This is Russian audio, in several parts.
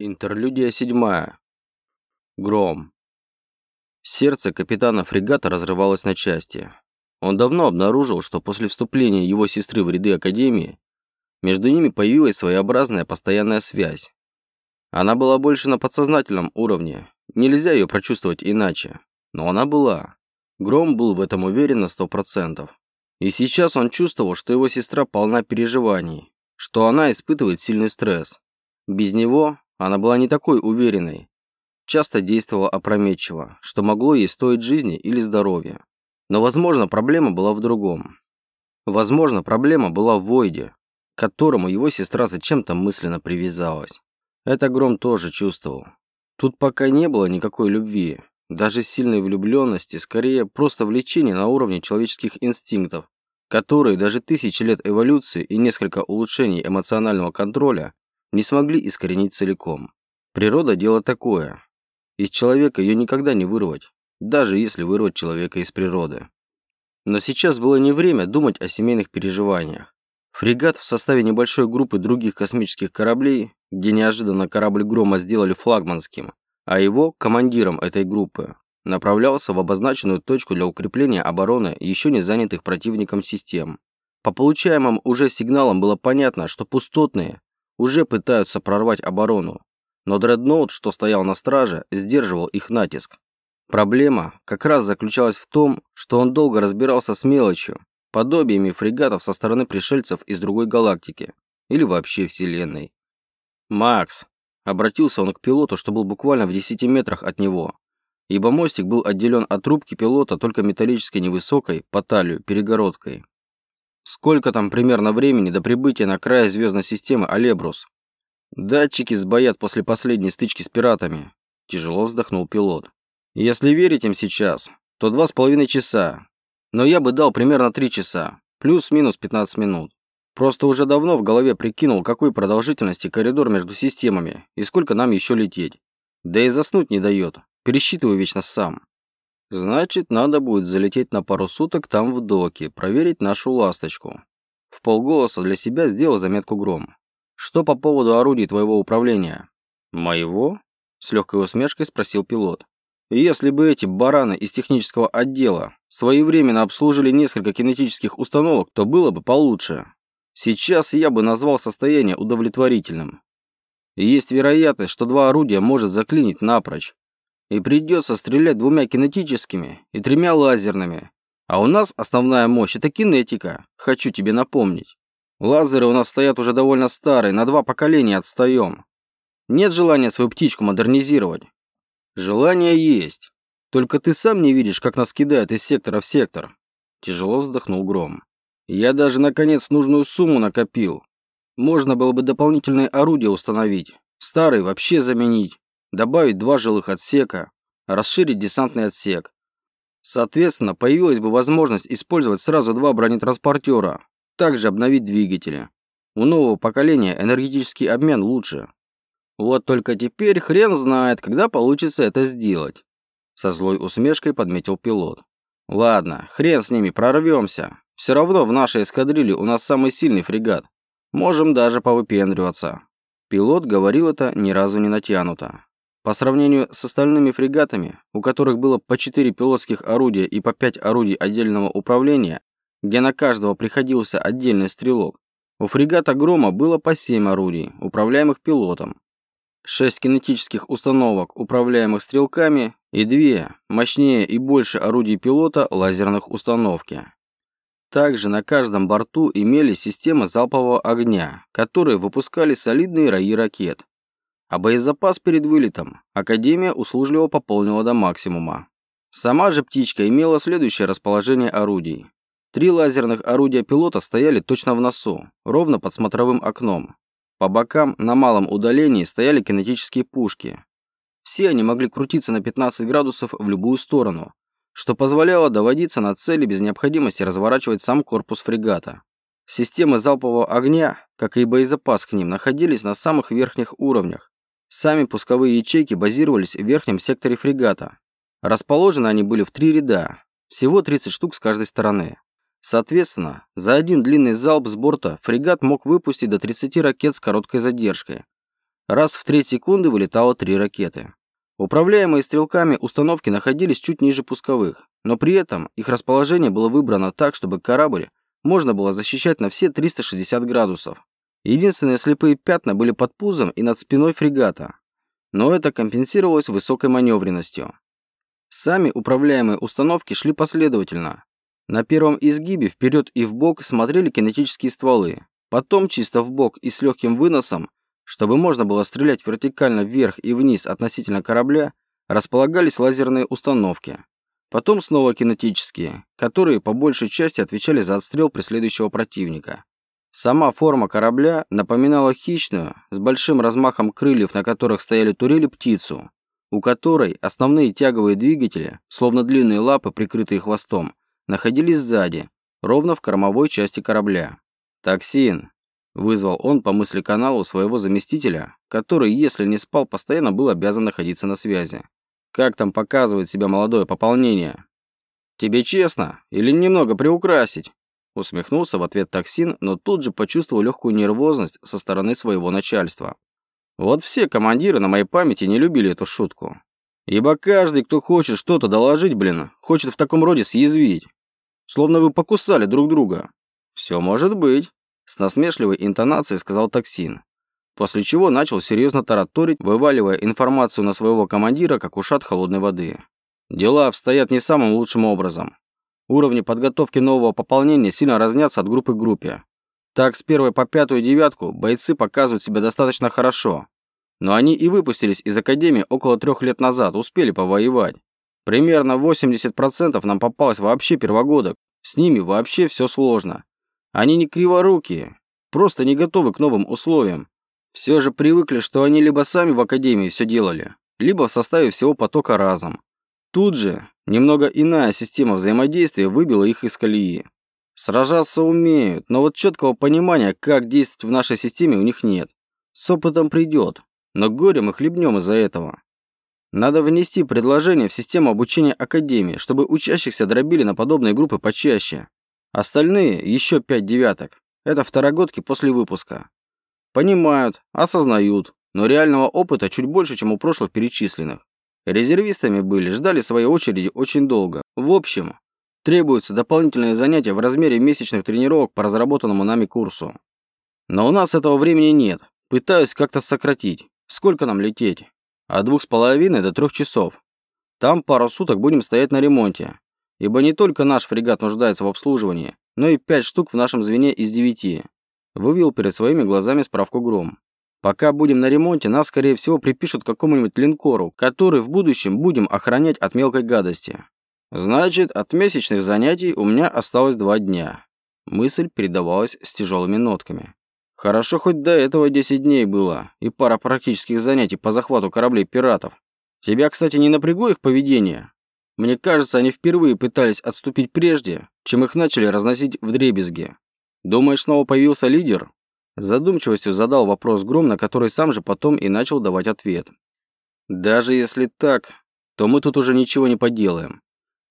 Интерлюдия седьмая. Гром. Сердце капитана фрегата разрывалось на части. Он давно обнаружил, что после вступления его сестры в ряды Академии между ними появилась своеобразная постоянная связь. Она была больше на подсознательном уровне, нельзя ее прочувствовать иначе, но она была. Гром был в этом уверен на сто процентов. И сейчас он чувствовал, что его сестра полна переживаний, что она испытывает сильный стресс. Без него она была не такой уверенной. Часто действовала опрометчиво, что могло ей стоить жизни или здоровья. Но, возможно, проблема была в другом. Возможно, проблема была в Войде, к которому его сестра зачем-то мысленно привязалась. Это Гром тоже чувствовал. Тут пока не было никакой любви, даже сильной влюбленности, скорее просто влечения на уровне человеческих инстинктов, которые даже тысячи лет эволюции и несколько улучшений эмоционального контроля не смогли искоренить целиком. Природа – дело такое. Из человека ее никогда не вырвать, даже если вырвать человека из природы. Но сейчас было не время думать о семейных переживаниях. Фрегат в составе небольшой группы других космических кораблей, где неожиданно корабль Грома сделали флагманским, а его, командиром этой группы, направлялся в обозначенную точку для укрепления обороны еще не занятых противником систем. По получаемым уже сигналам было понятно, что пустотные уже пытаются прорвать оборону, но дредноут, что стоял на страже, сдерживал их натиск. Проблема как раз заключалась в том, что он долго разбирался с мелочью, подобиями фрегатов со стороны пришельцев из другой галактики или вообще Вселенной. «Макс!» – обратился он к пилоту, что был буквально в 10 метрах от него, ибо мостик был отделен от трубки пилота только металлической невысокой, по талию, перегородкой. Сколько там примерно времени до прибытия на край звездной системы Алебрус? Датчики сбоят после последней стычки с пиратами. Тяжело вздохнул пилот. Если верить им сейчас, то два с половиной часа. Но я бы дал примерно три часа. Плюс-минус 15 минут. Просто уже давно в голове прикинул, какой продолжительности коридор между системами и сколько нам еще лететь. Да и заснуть не дает. Пересчитываю вечно сам. Значит, надо будет залететь на пару суток там в доке, проверить нашу ласточку. В полголоса для себя сделал заметку Гром. Что по поводу орудий твоего управления? Моего? С легкой усмешкой спросил пилот. Если бы эти бараны из технического отдела своевременно обслужили несколько кинетических установок, то было бы получше. Сейчас я бы назвал состояние удовлетворительным. Есть вероятность, что два орудия может заклинить напрочь и придется стрелять двумя кинетическими и тремя лазерными. А у нас основная мощь – это кинетика, хочу тебе напомнить. Лазеры у нас стоят уже довольно старые, на два поколения отстаем. Нет желания свою птичку модернизировать. Желание есть. Только ты сам не видишь, как нас кидают из сектора в сектор. Тяжело вздохнул Гром. Я даже, наконец, нужную сумму накопил. Можно было бы дополнительные орудия установить. Старые вообще заменить добавить два жилых отсека, расширить десантный отсек. Соответственно, появилась бы возможность использовать сразу два бронетранспортера, также обновить двигатели. У нового поколения энергетический обмен лучше. Вот только теперь хрен знает, когда получится это сделать. Со злой усмешкой подметил пилот. Ладно, хрен с ними, прорвемся. Все равно в нашей эскадрилье у нас самый сильный фрегат. Можем даже повыпендриваться. Пилот говорил это ни разу не натянуто. По сравнению с остальными фрегатами, у которых было по 4 пилотских орудия и по 5 орудий отдельного управления, где на каждого приходился отдельный стрелок, у фрегата «Грома» было по 7 орудий, управляемых пилотом, 6 кинетических установок, управляемых стрелками, и 2, мощнее и больше орудий пилота, лазерных установки. Также на каждом борту имелись системы залпового огня, которые выпускали солидные раи ракет, а боезапас перед вылетом Академия услужливо пополнила до максимума. Сама же птичка имела следующее расположение орудий. Три лазерных орудия пилота стояли точно в носу, ровно под смотровым окном. По бокам на малом удалении стояли кинетические пушки. Все они могли крутиться на 15 градусов в любую сторону, что позволяло доводиться на цели без необходимости разворачивать сам корпус фрегата. Системы залпового огня, как и боезапас к ним, находились на самых верхних уровнях, Сами пусковые ячейки базировались в верхнем секторе фрегата. Расположены они были в три ряда, всего 30 штук с каждой стороны. Соответственно, за один длинный залп с борта фрегат мог выпустить до 30 ракет с короткой задержкой. Раз в треть секунды вылетало три ракеты. Управляемые стрелками установки находились чуть ниже пусковых, но при этом их расположение было выбрано так, чтобы корабль можно было защищать на все 360 градусов. Единственные слепые пятна были под пузом и над спиной фрегата, но это компенсировалось высокой маневренностью. Сами управляемые установки шли последовательно. На первом изгибе вперед и вбок смотрели кинетические стволы, потом чисто вбок и с легким выносом чтобы можно было стрелять вертикально вверх и вниз относительно корабля, располагались лазерные установки. Потом снова кинетические, которые по большей части отвечали за отстрел преследующего противника. Сама форма корабля напоминала хищную, с большим размахом крыльев, на которых стояли турели, птицу, у которой основные тяговые двигатели, словно длинные лапы, прикрытые хвостом, находились сзади, ровно в кормовой части корабля. «Токсин, Вызвал он по мысли каналу своего заместителя, который, если не спал, постоянно был обязан находиться на связи. Как там показывает себя молодое пополнение? Тебе честно или немного приукрасить? Усмехнулся в ответ токсин, но тут же почувствовал легкую нервозность со стороны своего начальства. Вот все командиры на моей памяти не любили эту шутку. Ибо каждый, кто хочет что-то доложить, блин, хочет в таком роде съязвить. Словно вы покусали друг друга. Все может быть. С насмешливой интонацией сказал токсин. После чего начал серьезно тараторить, вываливая информацию на своего командира, как ушат холодной воды. Дела обстоят не самым лучшим образом. Уровни подготовки нового пополнения сильно разнятся от группы к группе. Так, с первой по пятую девятку бойцы показывают себя достаточно хорошо. Но они и выпустились из Академии около трех лет назад, успели повоевать. Примерно 80% нам попалось вообще первогодок. С ними вообще все сложно. Они не криворукие, просто не готовы к новым условиям. Все же привыкли, что они либо сами в академии все делали, либо в составе всего потока разом. Тут же немного иная система взаимодействия выбила их из колеи. Сражаться умеют, но вот четкого понимания, как действовать в нашей системе, у них нет. С опытом придет, но горе мы хлебнем из-за этого. Надо внести предложение в систему обучения Академии, чтобы учащихся дробили на подобные группы почаще. Остальные, еще пять девяток, это второгодки после выпуска. Понимают, осознают, но реального опыта чуть больше, чем у прошлых перечисленных. Резервистами были, ждали своей очереди очень долго. В общем, требуются дополнительные занятия в размере месячных тренировок по разработанному нами курсу. Но у нас этого времени нет. Пытаюсь как-то сократить. Сколько нам лететь? От двух с половиной до трех часов. Там пару суток будем стоять на ремонте ибо не только наш фрегат нуждается в обслуживании, но и пять штук в нашем звене из девяти. Вывел перед своими глазами справку Гром. Пока будем на ремонте, нас, скорее всего, припишут какому-нибудь линкору, который в будущем будем охранять от мелкой гадости. Значит, от месячных занятий у меня осталось два дня. Мысль передавалась с тяжелыми нотками. Хорошо, хоть до этого 10 дней было, и пара практических занятий по захвату кораблей пиратов. Тебя, кстати, не напрягло их поведение? Мне кажется, они впервые пытались отступить прежде, чем их начали разносить в дребезги. Думаешь, снова появился лидер? С задумчивостью задал вопрос Гром, на который сам же потом и начал давать ответ. Даже если так, то мы тут уже ничего не поделаем.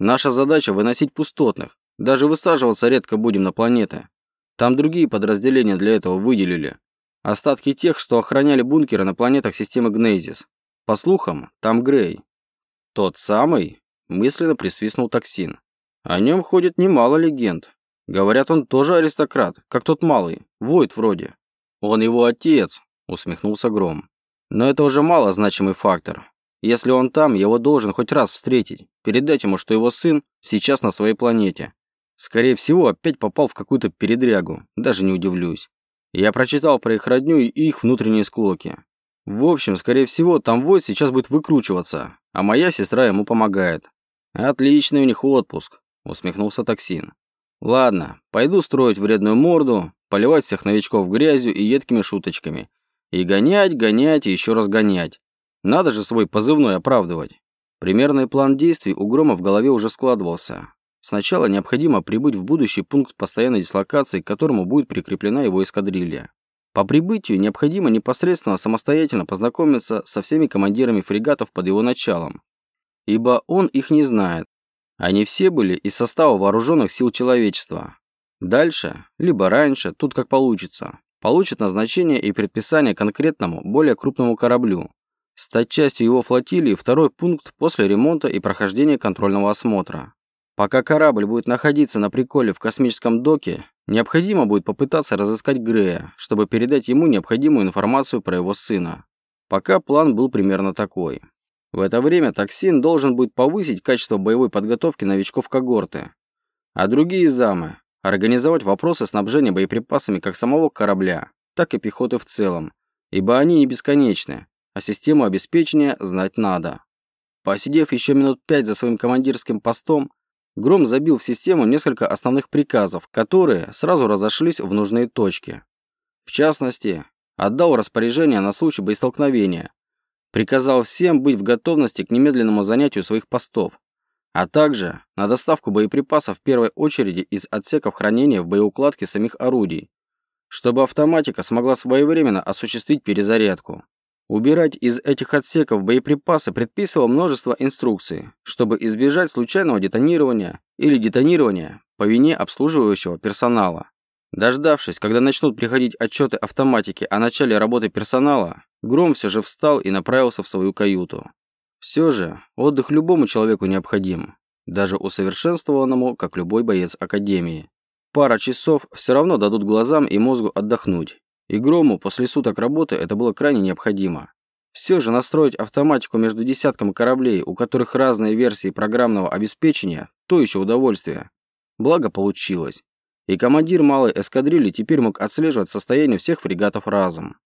Наша задача выносить пустотных. Даже высаживаться редко будем на планеты. Там другие подразделения для этого выделили. Остатки тех, что охраняли бункеры на планетах системы Гнезис. По слухам, там Грей. Тот самый? Мысленно присвистнул токсин. О нем ходит немало легенд. Говорят, он тоже аристократ, как тот малый, Войт вроде. Он его отец, усмехнулся Гром. Но это уже мало значимый фактор. Если он там, его должен хоть раз встретить. Передать ему, что его сын сейчас на своей планете. Скорее всего, опять попал в какую-то передрягу. Даже не удивлюсь. Я прочитал про их родню и их внутренние склоки. В общем, скорее всего, там Войт сейчас будет выкручиваться, а моя сестра ему помогает. «Отличный у них отпуск», – усмехнулся токсин. «Ладно, пойду строить вредную морду, поливать всех новичков грязью и едкими шуточками. И гонять, гонять и еще раз гонять. Надо же свой позывной оправдывать». Примерный план действий у Грома в голове уже складывался. Сначала необходимо прибыть в будущий пункт постоянной дислокации, к которому будет прикреплена его эскадрилья. По прибытию необходимо непосредственно самостоятельно познакомиться со всеми командирами фрегатов под его началом, ибо он их не знает. Они все были из состава вооруженных сил человечества. Дальше, либо раньше, тут как получится. получит назначение и предписание конкретному, более крупному кораблю. Стать частью его флотилии – второй пункт после ремонта и прохождения контрольного осмотра. Пока корабль будет находиться на приколе в космическом доке, необходимо будет попытаться разыскать Грея, чтобы передать ему необходимую информацию про его сына. Пока план был примерно такой. В это время токсин должен будет повысить качество боевой подготовки новичков когорты, а другие замы – организовать вопросы снабжения боеприпасами как самого корабля, так и пехоты в целом, ибо они не бесконечны, а систему обеспечения знать надо. Посидев еще минут пять за своим командирским постом, Гром забил в систему несколько основных приказов, которые сразу разошлись в нужные точки. В частности, отдал распоряжение на случай боестолкновения, Приказал всем быть в готовности к немедленному занятию своих постов, а также на доставку боеприпасов в первой очереди из отсеков хранения в боеукладке самих орудий, чтобы автоматика смогла своевременно осуществить перезарядку. Убирать из этих отсеков боеприпасы предписывал множество инструкций, чтобы избежать случайного детонирования или детонирования по вине обслуживающего персонала. Дождавшись, когда начнут приходить отчеты автоматики о начале работы персонала, Гром все же встал и направился в свою каюту. Все же, отдых любому человеку необходим, даже усовершенствованному, как любой боец Академии. Пара часов все равно дадут глазам и мозгу отдохнуть, и Грому после суток работы это было крайне необходимо. Все же настроить автоматику между десятком кораблей, у которых разные версии программного обеспечения, то еще удовольствие. Благо получилось. И командир малой эскадрильи теперь мог отслеживать состояние всех фрегатов разом.